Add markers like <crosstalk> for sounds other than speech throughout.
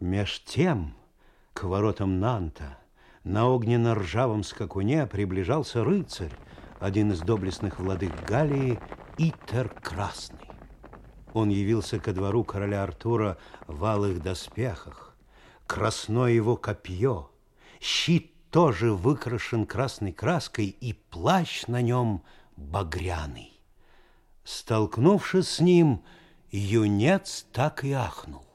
Меж тем к воротам Нанта на огненно-ржавом скакуне приближался рыцарь, один из доблестных владык Галлии, Итер Красный. Он явился ко двору короля Артура в алых доспехах. Красное его копье, щит тоже выкрашен красной краской, и плащ на нем багряный. Столкнувшись с ним, юнец так и ахнул.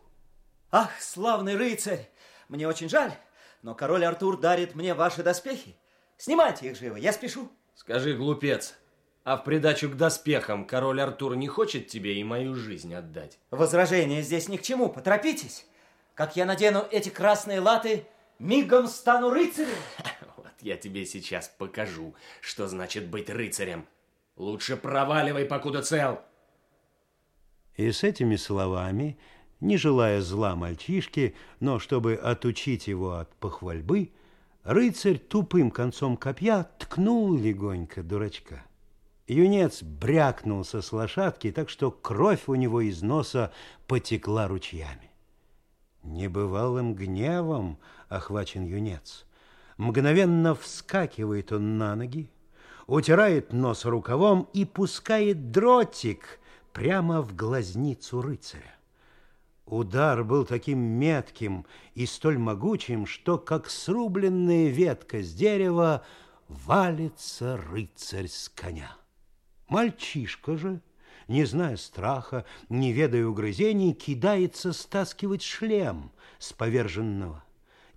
Ах, славный рыцарь! Мне очень жаль, но король Артур дарит мне ваши доспехи. Снимайте их живо, я спешу. Скажи, глупец, а в придачу к доспехам король Артур не хочет тебе и мою жизнь отдать? Возражение здесь ни к чему, поторопитесь. Как я надену эти красные латы, мигом стану рыцарем. <laughs> Вот я тебе сейчас покажу, что значит быть рыцарем. Лучше проваливай, покуда цел. И с этими словами, не желая зла мальчишке, но чтобы отучить его от похвальбы, рыцарь тупым концом копья ткнул легонько дурачка. Юнец брякнулся с лошадки, так что кровь у него из носа потекла ручьями. Небывалым гневом охвачен юнец. Мгновенно вскакивает он на ноги, утирает нос рукавом и пускает дротик прямо в глазницу рыцаря. Удар был таким метким и столь могучим, что, как срубленная ветка с дерева, валится рыцарь с коня. Мальчишка же, не зная страха, не ведая угрызений, кидается стаскивать шлем с поверженного,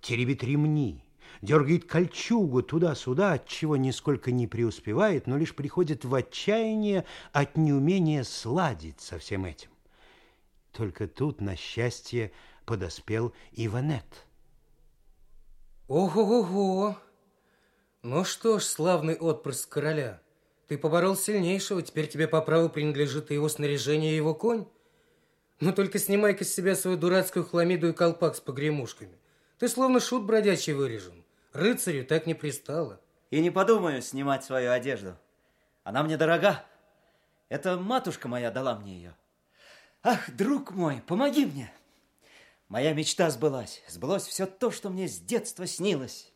теребит ремни, дергает кольчугу туда-сюда, от чего нисколько не преуспевает, но лишь приходит в отчаяние от неумения сладить со всем этим. Только тут, на счастье, подоспел Иванет. Ого-го-го! Ну что ж, славный отпрыск короля, ты поборол сильнейшего, теперь тебе по праву принадлежит и его снаряжение, и его конь. Ну только снимай-ка с себя свою дурацкую хламиду и колпак с погремушками. Ты словно шут бродячий вырежен. Рыцарю так не пристало. И не подумаю снимать свою одежду. Она мне дорога. Это матушка моя дала мне ее. Ах, друг мой, помоги мне. Моя мечта сбылась. Сбылось все то, что мне с детства снилось.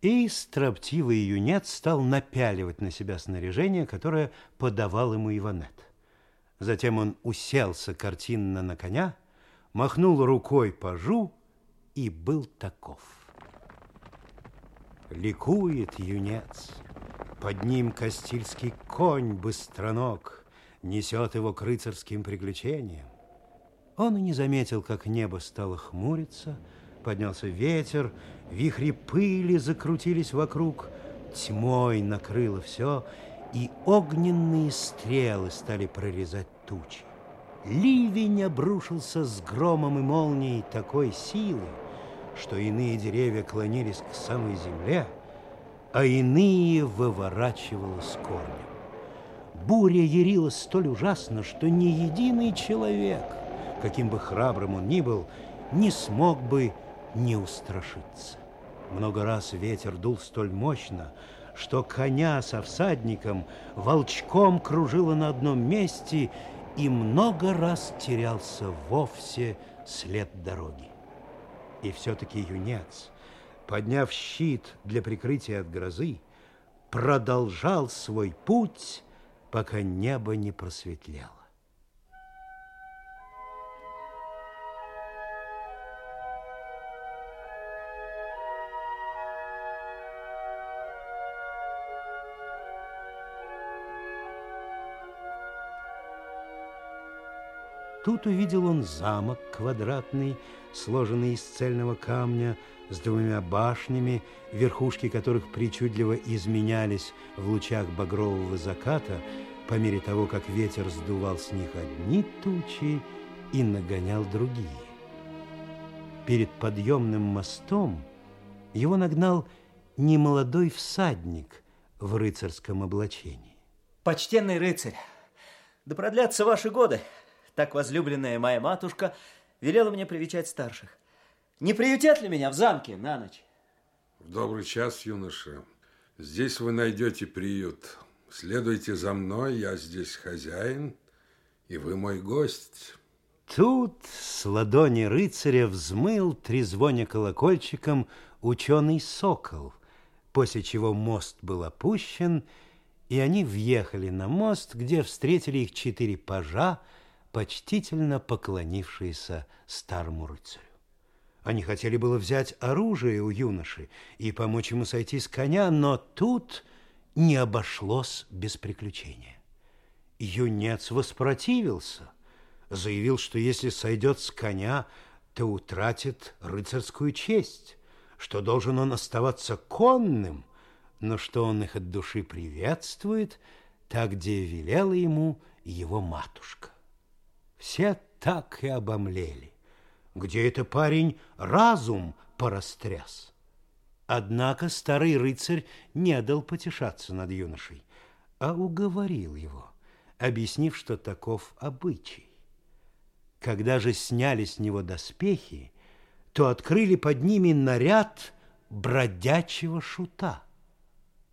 И строптивый юнец стал напяливать на себя снаряжение, которое подавал ему Иванет. Затем он уселся картинно на коня, махнул рукой пажу и был таков. Ликует юнец, под ним Кастильский конь быстроног несет его к рыцарским приключениям. Он и не заметил, как небо стало хмуриться, поднялся ветер, вихри пыли закрутились вокруг, тьмой накрыло все, и огненные стрелы стали прорезать тучи. Ливень обрушился с громом и молнией такой силы, что иные деревья клонились к самой земле, а иные выворачивало с корнем. Буря ярилась столь ужасно, что ни единый человек, каким бы храбрым он ни был, не смог бы не устрашиться. Много раз ветер дул столь мощно, что коня со всадником волчком кружило на одном месте и много раз терялся вовсе след дороги. И все-таки юнец, подняв щит для прикрытия от грозы, продолжал свой путь, пока небо не просветлело. Тут увидел он замок квадратный, сложенный из цельного камня, с двумя башнями, верхушки которых причудливо изменялись в лучах багрового заката, по мере того, как ветер сдувал с них одни тучи и нагонял другие. Перед подъемным мостом его нагнал немолодой всадник в рыцарском облачении. Почтенный рыцарь, да продлятся ваши годы. Так возлюбленная моя матушка велела мне привечать старших. Не приютят ли меня в замке на ночь? В добрый час, юноша. Здесь вы найдете приют. Следуйте за мной, я здесь хозяин, и вы мой гость. Тут с ладони рыцаря взмыл, трезвоня колокольчиком, ученый сокол, после чего мост был опущен, и они въехали на мост, где встретили их четыре пажа, почтительно поклонившиеся старому рыцарю. Они хотели было взять оружие у юноши и помочь ему сойти с коня, но тут не обошлось без приключения. Юнец воспротивился, заявил, что если сойдет с коня, то утратит рыцарскую честь, что должен он оставаться конным, но что он их от души приветствует, так где велела ему его матушка. Все так и обомлели. Где это парень разум порастряс? Однако старый рыцарь не дал потешаться над юношей, а уговорил его, объяснив, что таков обычай. Когда же сняли с него доспехи, то открыли под ними наряд бродячего шута.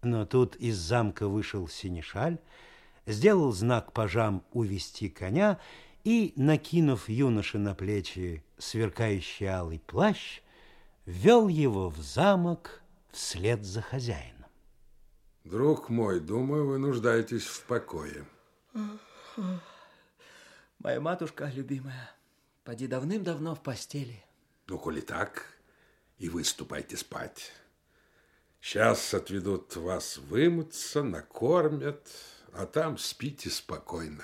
Но тут из замка вышел синешаль, сделал знак пажам увести коня и, накинув юноше на плечи сверкающий алый плащ, вел его в замок вслед за хозяином. Друг мой, думаю, вы нуждаетесь в покое. Моя матушка любимая, поди давным-давно в постели. Ну, коли так, и вы ступайте спать. Сейчас отведут вас вымыться, накормят, а там спите спокойно.